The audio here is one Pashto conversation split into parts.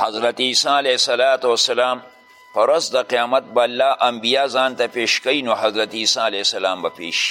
حضرت عیسی علیه صلات وسلام پر ورځ د قیامت به الله انبیا ځان ته پیش کوي نو حضرت عیسی علیه السلام به پیش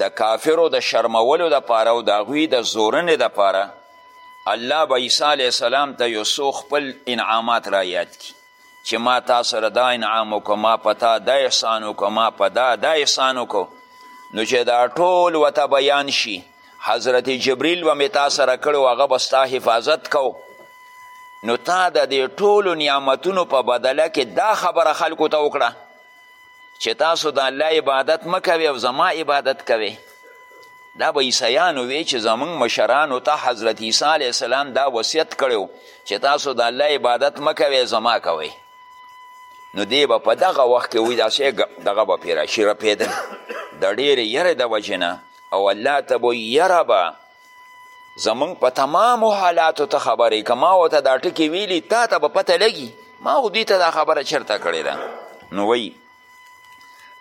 د کافرو د شرمولو دپاره او د هغوی د زورنې دپاره الله به عیسی علیه السلام ته یو څو خپل انعامات را یاد کړي چې ما تا سره دا انعام وکړو ما په تا دا احسان وکړو ما په دا دا احسان وکړو نو چې دا ټول وته بیان شي حضرت جبریل به مې تا سره کړو هغه به ستا حفاظت کو نو تا د دې ټولو نعمتونو په بدله کې دا خبره خلکو ته وکړه چې تاسو د الله عبادت مه کوئ او زما عبادت کوئ دا به عیسیانو وی چې زمونږ مشرانو ته حضرت عیسی علیه السلام دا وصیت کړی چې تاسو د الله عبادت مه کوئ زما کوئ نو دی به په دغه وخت کې وایي داسې دغه به پرې راشي رپېدل د ډېرې یرې د وجې نه او الله ته به یره به زمونږ په تمامو حالاتو ته خبرې که ما ورته دا ټکې ویلي تا ته به پته لګي ما خو دوی ته دا خبره چرته کړې ده نو وایي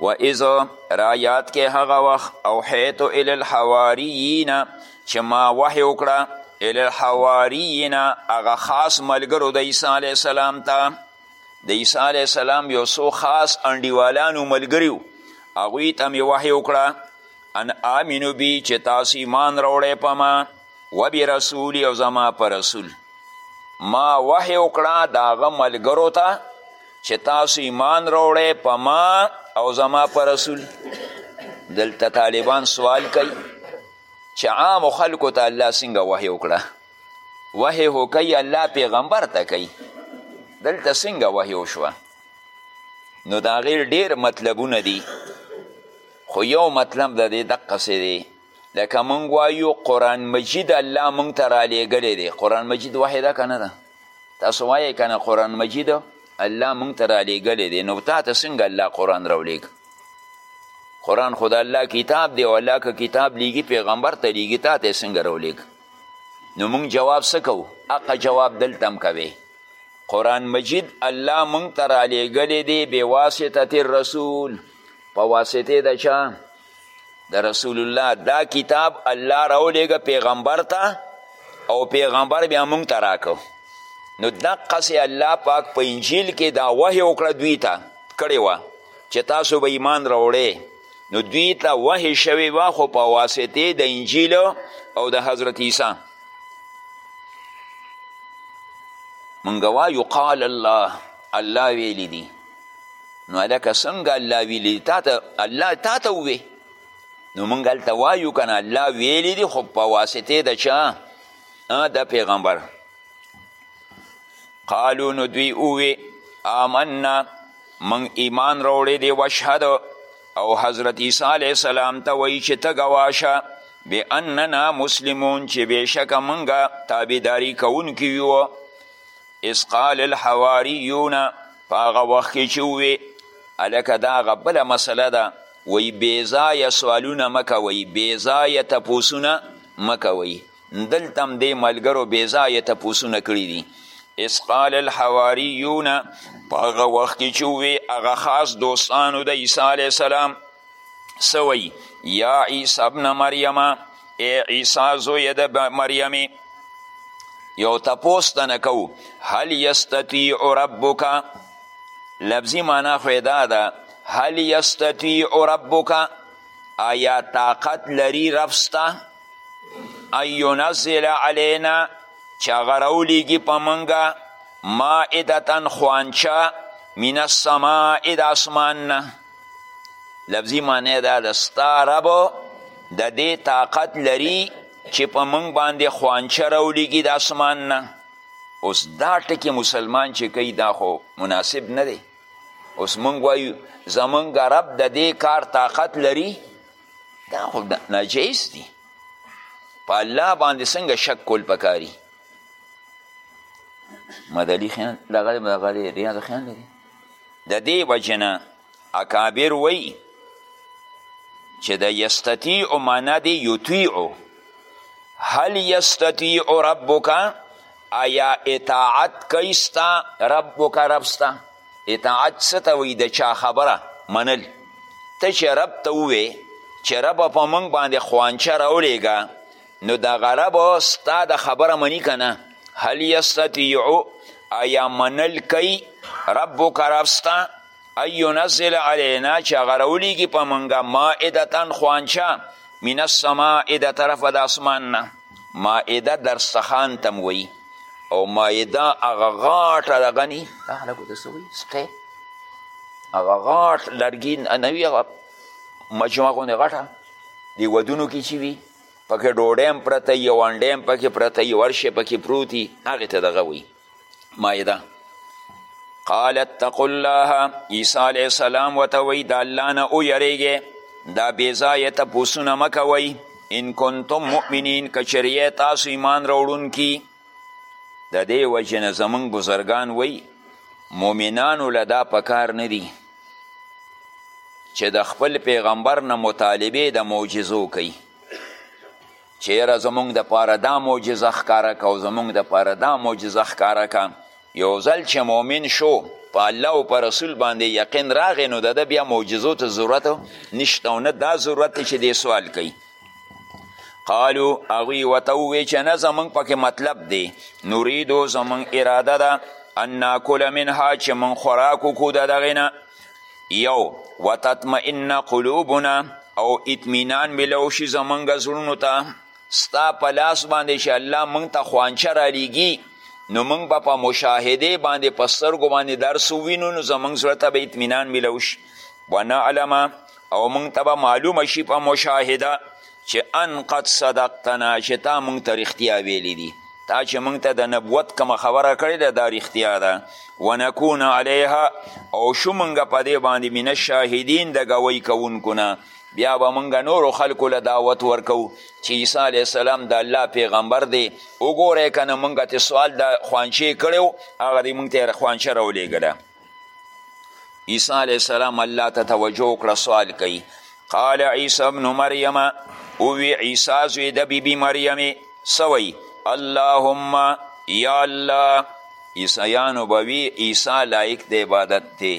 و از را یاد کې هغه وخت او حیت ال الحواریین چې ما وحی وکړه ال الحواریین هغه خاص ملګرو د عیسی علیه السلام ته د عیسی علیه السلام یو څو خاص انډیوالانو ملګریو هغوی ته مې وحی وکړه ان آمنو بی چې تاسو ایمان راوړی په ما و بی رسولی او زما په رسول ما وحی وکړه د هغه ملګرو ته چې تاسو ایمان راوړی په ما او زما په رسول دلته طالبان سوال کوي چې عامو خلکو ته الله څنګه وحی وکړه وحی هو کوي الله پیغمبر ته کوي دلته څنګه وحی وشوه نو د هغې ډېر مطلبونه دي خو یو مطلب د دې دقسې دی لکه مونږ وایو قرآن مجید الله مونږ ته رالیږلی دی قرآن مجید وحی ده که نه ده تاسو وایئ که نه قرآن مجید الله مونږ ته رالیږلی دی نو تا ته څنګه الله قرآن راولیږ قرآن خو د الله کتاب دی او الله که کتاب لیږي پیغمبر ته لیږي تا ته څنګه راولیږ نو مونږ جواب څه کوو هغه جواب دلته هم کوې قرآن مجید الله مونږ ته رالیږلی دی بواسطة الرسول په واسطه د چا د رسول الله دا کتاب الله راولیږه پیغمبر ته او پیغمبر بیا مونږ ته راکو نو دقسې الله پاک په انجیل کې دا وحی وکړه دوی ته کړې وه چې تاسو به ایمان راوړی نو دوی ته وحی شوې وه خو په واسطې د انجیل او د حضرت عیسی مونږ وایو قال الله الله ویلی دي نو هلکه څنګه الله ویلي تاته الله تاته ووې نو موږ هلته وایو که نه الله ویلي دي خو په واسطې د چا د پیغمبر قالو نو دوی ووې آمنا موږ ایمان راوړی دی وشهد او حضرت عیسی علیه السلام ته وایي چې ته ګواه شه باننا مسلمون چې بېشکه موږ تابعداري کوونکي یو اذ قال الحواریون په هغه وخت کې چې ووې هلکه دا هغه بله مسله ده وایي بېځایه سوالونه مه کوئ بېځایه تپوسونه مه کوئ دلته هم دې ملګرو بېځایه تپوسونه کړي دي اذ قال الحواریون په هغه وخت کې چې ووې هغه خاص دوستانو د عیسی علیه السلام څه وایي یا عیسی ابن مریم ای عیسی زویه د مریمې یو تپوس تنه کوو هل یستطیع ربک لفظي معنا خو یې دا ده هل یستطیع ربک آیا طاقت لري رب ستا ان ینزل علینا چې هغه راولیږي په موږ مائدتن خوانچه من السماء د اسمان نه لفظي معنی دا ده ستا رب د دې طاقت لري چې په موږ باندې خوانچه راولیږي د اسمان نه اوس دا ټکې مسلمان چې کوي دا خو مناسب نه دی اوس موږ وایو زمونږ رب د دې کار طاقت لري دا خو ناجیز دي په الله باندې څنګه شک کول پکاري مدلی خیال دغه دغه دی ریاض خیال لري د دې وجې نه اکابر وایي چې د یستطیع معنا دی یطیع هل یستطیع ربک آیا اطاعت کوي ستا ربک رب ستا اطاعت څه ته وایي د چا خبره منل ته چې رب ته ووې چې ربه په موږ باندې خوانچه راولېږه نو دا غرب ستا د خبره منی کنه هل یستطیعو آیا منل کوي ربک ربستا ان ینزل علینا چې هغه راولیږي په موږ مائدتن خوانچه من السماء د طرفه د اسمان نه مائده درستخان ته وایي او مائده هغه غاټه دغه ني هلکو ته څه وایي سقی هغه غاټ لرګي نه وي هغه مجموعه غوندې غټه دې ودونو کې چې وي پکې ډوډۍ هم پرته وي یو انډی هم پکې پرته وي یو هر شی پکې پروت وي هغې ته دغه وایي مایده قال اتقوا الله عیسی علیه السلام ورته وایي د الله نه ویرېږئ دا بېځایه تپوسونه مه کوئ ان کنتم مؤمنین که چېرې تاسو ایمان راوړونکي د دې وجې نه زمونږ بزرګان وی مؤمنانو له دا پکار نه دي چې د خپل پیغمبر نه مطالبه د معجزو کوي چې یاره زمونږ د پاره دا معجزه ښکاره که او زمونږ د پاره دا معجزه ښکاره که یو ځل چې مؤمن شو په الله او په رسول باندې یقین راغی نو د ده بیا معجزو ته ضرورت نشته او نه دا ضرورت چې دی سوال کوي قالو هغوی ورته ووی چې نه زمونږ پکې مطلب دی نوریدو زمونږ اراده ده ان ناکل منها چې مونږ خوراک وکړو د دغې نه یو وتطمئن قلوبنا او اطمینان ملو شي زمونږ زړونو ته ستا په لاس باندې چې الله مونږ ته خوانچه رالیږي نو مونږ به په مشاهده باندې په سترګو باندې درس ووینو نو زمونږ زړه ته به اطمینان ملو شي ونعلم او مونږ ته به معلومه شي په مشاهده چې ان قد صدقتنا چې تا مونږ ته رښتیا ویلی دي تا چې مونږ ته د نبوت کومه خبره کړې ده دا رښتیا ده ونکون علیها او شو مونږ په دې باندې من الشاهدین د ګوی کوونکو نه بیا به مونږ نورو خلکو له دعوت ورکو چې عیسی علیه السلام د الله پیغمبر دی وګورئ که نه مونږ ته سوال د خوانچې کړی و هغه دی مونږ ته خوانچه راولېږله عیسی علیه السلام الله ته توجه وکړه سوال کوي قال عیسی ابن مریم اووی عیسی زوی د بیبي مریمې سوی اللهم یا الله عیسیانو به وی عیسی لایق د عبادت دی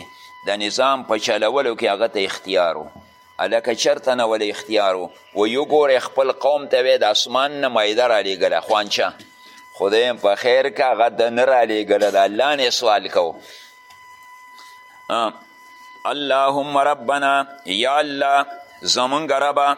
د نظام په چلولو کې هغه ته اختیارو هلکه چرته نه ولې اختیار و وګورې خپل قوم ته وې د اسمان نه مایده رالیږله خوانچه خدای هم په خیر که هغه د نه رالیږله د الله نه سوال کوو اللهم ربنا یا الله زمونږ ربه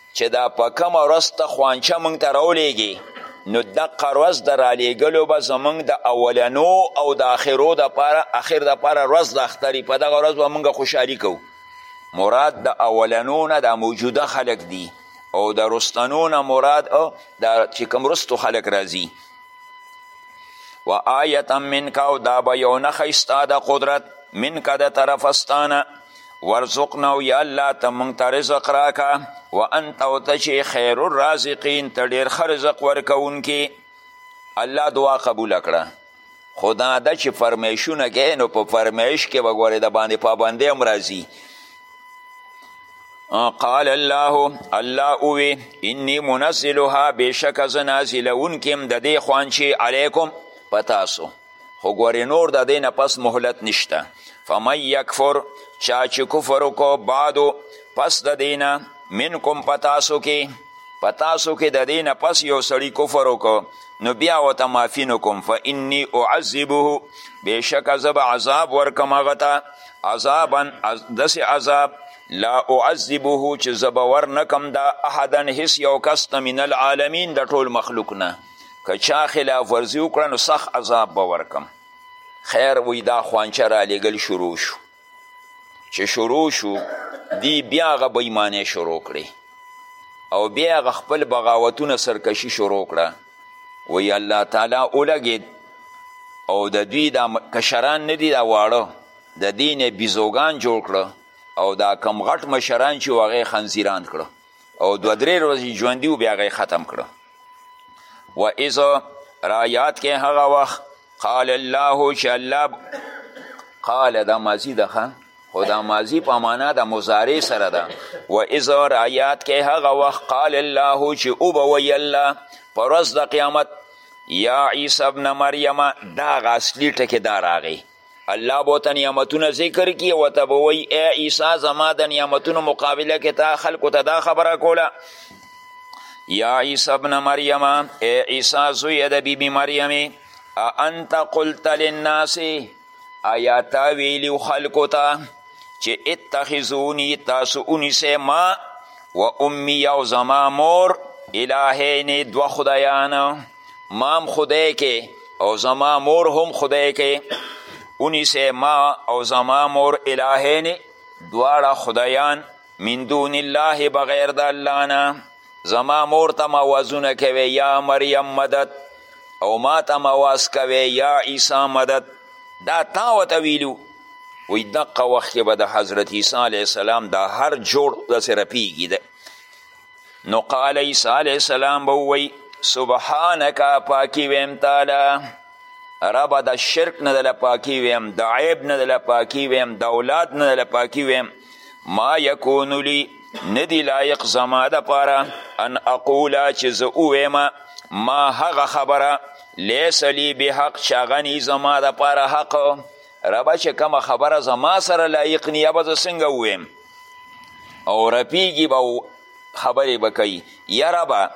چې دا په کومه ورځ ته خوانچه موږ ته راولیږي نو دقه ورځ د رالیږلو به زموږ د اولنو او د آخرو دپاره اخر دپاره ورځ د اختري په دغه ورځ به موږ خوشحالي کوو مراد د اولنو نه دا موجوده خلک دي او د رستنو نه مراد دا چې کوم رستو خلک راځي و آیتا منکا او دا به یو نښی ستا د قدرت منکا د طرف ستانه ورزقنا او یا الله ته مونږ ته رزق راکا و انت او ته چې خیر الرازقین ته ډېر ښه رزق ورکوونکې الله دعا قبوله کړه خو دا ده چې فرمیشونه کوې نو په فرمیش کې به ګورې د باندې پابندی هم راځي قال الله الله اوی انی منزلها بشک زنازلون کم د دې خوانچی علیکم پتاسو خو ګورې نور د دې نه پس مهلت نشته فمن یکفر چا چې کفر وکړو بعدو پس د دې نه منکم په تاسو کې په تاسو کې د دې نه پس یو سړی کفر وکړو نو بیا ورته معافي نه کوم فانی اعذبه بېشکه زه به عذاب ورکم هغه ته عذابا داسې عذاب لا اعذبه چې زه به ورنکم دا احدا هیڅ یو کس ته من العالمین د ټول مخلوق نه که چا خلاف ورزي وکړه نو سخت عذاب به ورکم خیر وی دا خوانچه رالیږل شروع شو چې شروع شو دی بیا هغه بېمانۍ شروع کړې او بیا هغه خپل بغاوتونه سرکشي شروع کړه وی الله تعالی ولګېد او د دوی دا کشران نه دي دا واړه د دې نه بیزوګان جوړ کړه او دا کم غټ مشران چې هغه خنزیران کړه او دوه درې ورځې ژوندي و بیا هغه ختم کړو و اذ را یاد کې هغه وخت قال الله چې الله قال دا ماضي ده خو دا ماضي په معنا د مضارع سره ده و اذ را یاد کې هغه وخت قال الله چې او به وی الله په ورځ د قیامت یا عیسی ابن مریم دا غاصلی ټکی دا راغی الله به ورته نعمتونه ذکر کړي او ورته به وایي ای عیسی زما د نعمتونو مقابله کې تا خلکو ته دا خبره کوله یا عیسی ابن مریم ای عیسی زویه د بیبي مریمې انت قلت للناس آیا تا ویلیو خلکو ته چې اتخذوني تاسو ونیسئ ما و امی او زما مور الهین دوه خدایان مام خدای کې او زما مور هم خدای کې ونیسه ما او زما مور الهین دواړه خدایان من دون الله بغیر د الله نه زما مور ته موازونه کوي یا مریم مدد او ما ته مواز کوي یا عیسی مدد دا تا ورته ویلو وی دقه وخت کې به د حضرت عیسی علیه السلام دا هر جوړ داسې رپیږي نو قال عیسی علیه السلام به ووی سبحانک پاکی ویم تعالی ربه د شرک نه دله پاکی ویم د عیب نه دله پاکی ویم د اولاد نه دله پاکی ویم ما یکون لی ندی لایق زما د پاره ان اقولا چې زه وویم ما هغه خبره لیس لی بحق چې هغه نی زما د پاره حق ربه چې کومه خبره زما سره لایق نی به زه څنګه وویم او رپیږي به خبرې به کوي یا ربه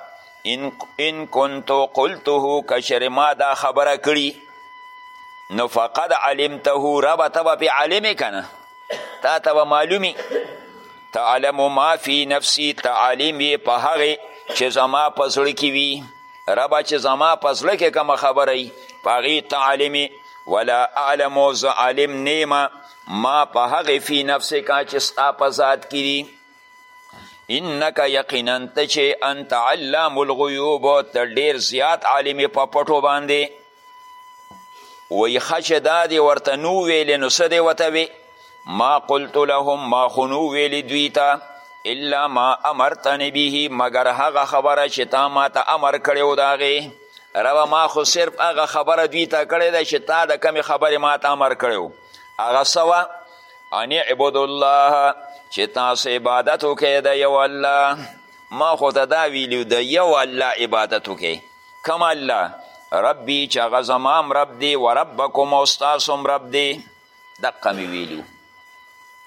ان, ان کنتو قلته کشر ما دا خبره کړي نو فقد علمته ربه ته به پې عالمې که نه تا ته به معلومي تعلم ما فی نفسی تعلیم په هغې چې زما په زړه کې وي ربه چې زما په زړه کې کومه خبره وي په هغې ته عالم ولا اعلم زه عالم نیمه ما په هغې فی نفسکه چې ستا په ذات کې دي انک یقینا ته چې انت علام الغیوب ته ډیر زیات عالم په پټو باندې وی ښه چې دا دې ورته نو ویلې نو څه دې ورته وې ما قلت لهم ما خو نو ویلې دوی ته الا ما امرتنې به مګر هغه خبره چې تا ما ته امر کړی و د هغې ربه ما خو صرف هغه خبره دوی ته کړې ده چې تا د کمې خبرې ما ته امر کړی و هغه څه وه ان اعبدو الله چې تاسو عبادت وکړئ د یو الله ما خو ته دا ویلي د یو الله عبادت وکړئ کوم الله ربي چې هغه زما هم رب دی و ربکم او ستاسو هم رب دی دقه مې ویلي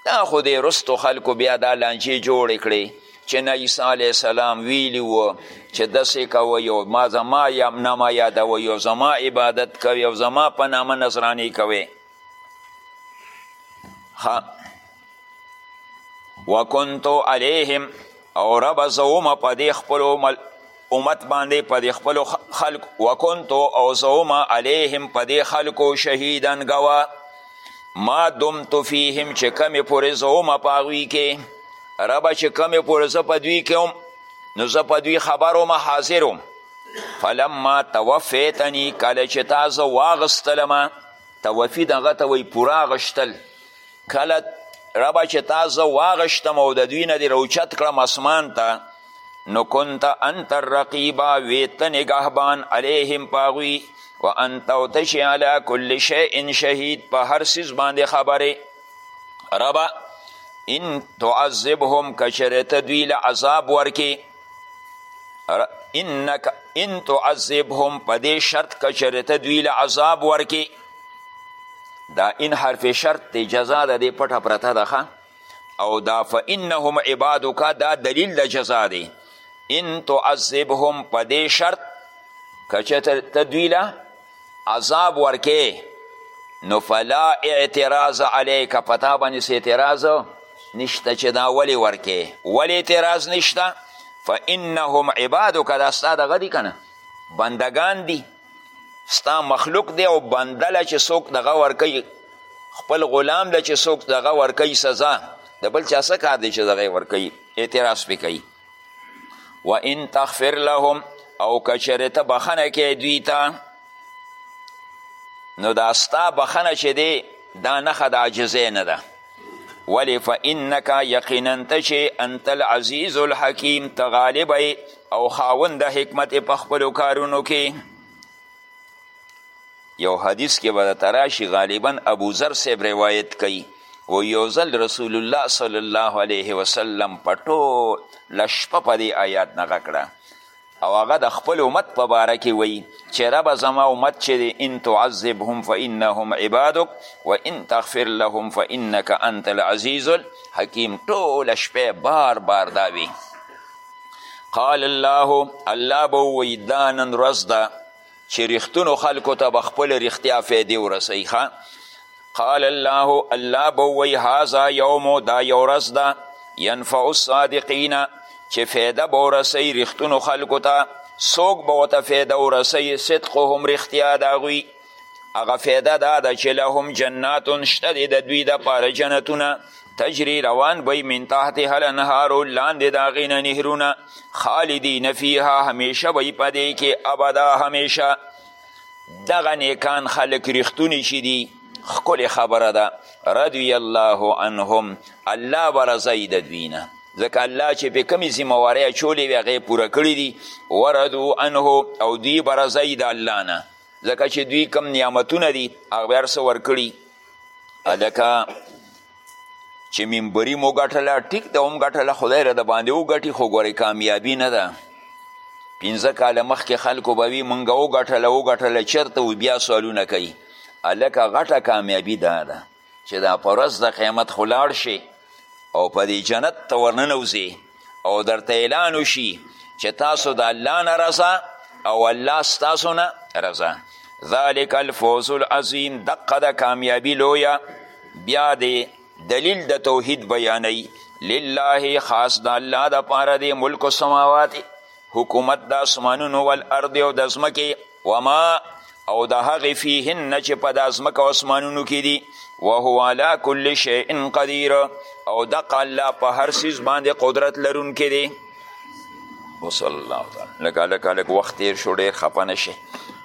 دا خو دې رستو خلکو بیا دا لانجې جوړې کړې چې نه عیسی علیه السلام ویلي و چې داسې کوئ او ما زما یا نه ما یادوئ او زما عبادت کوي او زما په نامه نظرانې کوي وکنتو علیهم او رب زوم په دې خپلو امت باندې په دې خپلو خلق وکنتو او زوما علیهم په دې خلکو شهیدن ګوا ما دمت فیهم چې کمې پورې زوما په هغوی کې ربه چې کمې پورې زه په دوی کې هم نو زه په دوی خبر وم حاضر وم فلما توفیتنی کله چې تا زه واغستلمه توفی دغه ته وایي پوره غشتل کله ربه چې تا زه واغشتم او د دوی نه دې راوچت کړم اسمان ته نو کنت انت الرقیبا وې ته نګهبان علیهم په هغوی و انت او ته چې علی کل شیء شهید په هر څیز باندې خبرې ربه ان تعذبهم که چېرې ته دوی له عذاب ورکې انک ان تعذبهم په دې شرط که چېرې ته دوی له عذاب ورکې دا ان حرف شرط دی جزا د دې پټه پرته ده او دا فانهم عبادک دا دلیل د جزا دی ان تعذبهم په دې شرط که چېرته ته دوی له عذاب ورکې نو فلا اعتراض علیک په تا باندې څه اعتراض نشته چې دا ولې ورکې ولې اعتراض نشته فانهم عبادک دا ستا دغه دي که نه بندګان دي ستا مخلوق دی او بنده له چې څوک دغه ورکوي خپل غلام له چې څوک دغه ورکوي سزا د بل چا څه کار دی چې دغه ورکوي اعتراض پې کوي و ان تغفر لهم او که چېرې ته بخښنه کوې دوی ته نو دا ستا بخښنه چې دی دا نښه د عاجزۍ نه ده ولی فانک یقینا ته چې انت العزیز الحکیم ته غالب او خاوند د حکمت په خپلو کارونو کې یو حدیث کې به درته راشي غالبا ابوذر صاحب روایت کوي و یو ځل رسول الله صلی الله علیه وسلم په ټوله شپه په دې آیات نغه کړه او هغه د خپل امت په باره کې وایي چې ربه زما امت چې دی ان تعذبهم فانهم عبادک و ان تغفر لهم فانک انت العزیز الحکیم ټوله شپه بار بار دا وی قال الله الله به ووایي دا نن ورځ ده چې رښتونو خلکو ته به خپله رښتیا فیدې ورسوي ښه قال الله الله به ووایي هذا یوم دا یو ورځ ده ینفع الصادقین چې فیده به ورسوي رښتونو خلکو ته څوک به ورته فیده ورسوي صدقهم رښتیا د هغوی هغه فیده دا ده چې لهم جنات شته دی د دوی دپاره جنتونه تجری روان بی من تحتها الانهار لاندې د هغې نه نهرونه خالدین فیها همیشه به په دې کې ابدا همیشه دغه نیکان خلک ریښتوني چې دي ښکلې خبره ده رضی الله عنهم الله به رضایي د دوی نه ځکه الله چې په کمی ذمهوارۍ اچولې وي هغه پوره کړي دي وردو عنه او دوی به رضایي د الله نه ځکه چې دوی کم نعمتونه دي هغه به هر څه ورکړي هلکه چې منبري مو ګټله ټیک ده هم ګټله خدای له د باندې وګټي خو ګورې کامیابي نه ده پنځه کاله مخکې خلکو به وي مونږ وګټله وګټله چېرته و بیا سوالونه کوي هلکه غټه کامیابي دا ده چې دا په ورځ د قیامت خو لاړ شي او په دې جنت ته ورننوځې او درته اعلان وشي چې تاسو د الله نه رضا او الله ستاسو نه رضا ذالک الفوز العظیم دقه د کامیابی لویه بیا دی دلیل د توحید بیانوي لله خاص د الله د پاره دی ملک السماوات حکومت د اسمانونو والارض او د ځمکې وما او د هغې فیهن چې په دا ځمکه او اسمانونو کې دي وهو علی کل شیء قدیر او دقه الله په هر څیز باندې قدرت لرونکی دی وصلی الله تعالی لږ هلک هلک وخت تېر شو ډېر خفه نه شي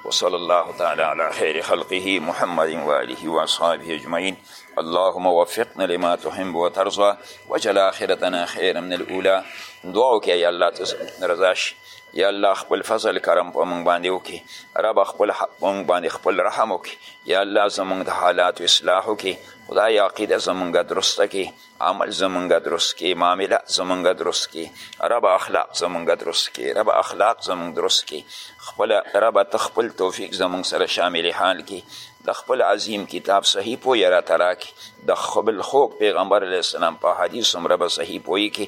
وصلی الله تعالی علی خیر خلقه محمد و آله و اصحابه اجمعین اللهم وفقنا لما تحب وترضى وجل آخرتنا خيرا من الاولى دعا وکړه یا الله ته رضا شي یا الله خپل فضل کرم په موږ باندې وکړي رب خپل موږ باندې خپل رحم وکړي یا الله زموږ د حالات اصلاح وکړي خدای عقیده زمونږ درسته کی عمل زمونږ درست کی معاملات زمونږ درست کی رب اخلاق زمونږ درست کی رب اخلاق زمونږ درست کی خپل رب ته خپل توفیق زمونږ سره شامل حال کی د خپل عظیم کتاب صحیح پوی راته راکی د خپل خوږ پیغمبر علیه السلام په حدیث عمره به صحیح پوی کی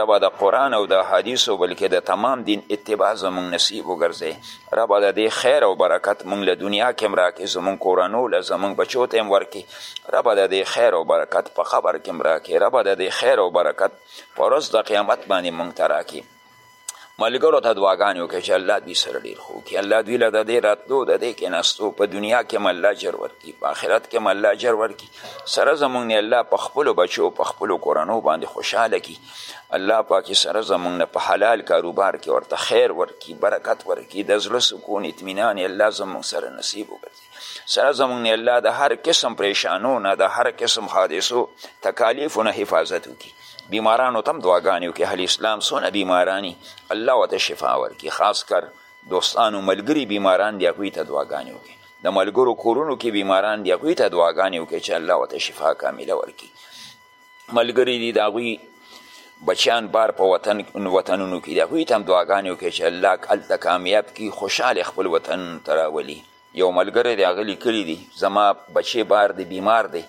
ربا د قرآن او د حدیث بلکې د تمام دین اتباع زمونږ نصیب وګرځې ربا د دې خیر او برکت مونږ له دنیا کې مراکې زمونږ کورنو له زمونږ بچو ته هم ورکې ربا د دې خیر او برکت په قبر کې مراکې ربا د دې خیر او برکت په ورځ د قیامت باندې مونږ ته راکې ملګرو ته دعاګانې وکړئ چې الله دوی سره ډېر ښه وکړي الله دوی له د دې راتلو د دې کېناستو په دنیا کې هم الله اجر ورکړي په آخرت کې هم الله اجر ورکړي سره زموږ نه الله په خپلو بچو په خپلو کورنو باندې خوشحاله کړي الله پاک سره زموږ نه په حلال کاروبار کې ورته خیر ورکړي برکت ورکړي د زړه سکون اطمینان الله زموږ سره نصیب وګرځي سره زمونږ نه الله د هر قسم پریشانو نه د هر قسم حادثو تکالیفو نه حفاظت وکړي بیمارانو تم دعاګانې وکړي اهل اسلام څونه بیمارانی الله ورته شفا ورکړي خاص کر دوستانو ملګري بیماران دي هغوی ته دعاګانې وکړي د ملګرو کورونو کې بیماران دي هغوی ته دعاګانې وکړي چې الله ورته شفا کامله ورکړي ملګري دي د هغوی بچیان بار په وطن وطنونو کې دي هغوی ته هم دعاګانې وکړي چې الله هلته کامیاب کړي خوشحاله خپل وطن ته راولي یو ملګری دی هغه لیکلي دي زما بچی بار دی بیمار دی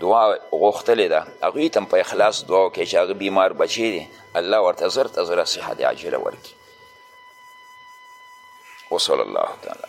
دعا غوښتلې ده هغوی ته هم په اخلاص دعا وکړي چې هغه بیمار بچی دی الله ورته زر ته زره صحت عاجله ورکړي وصلی الله تعالی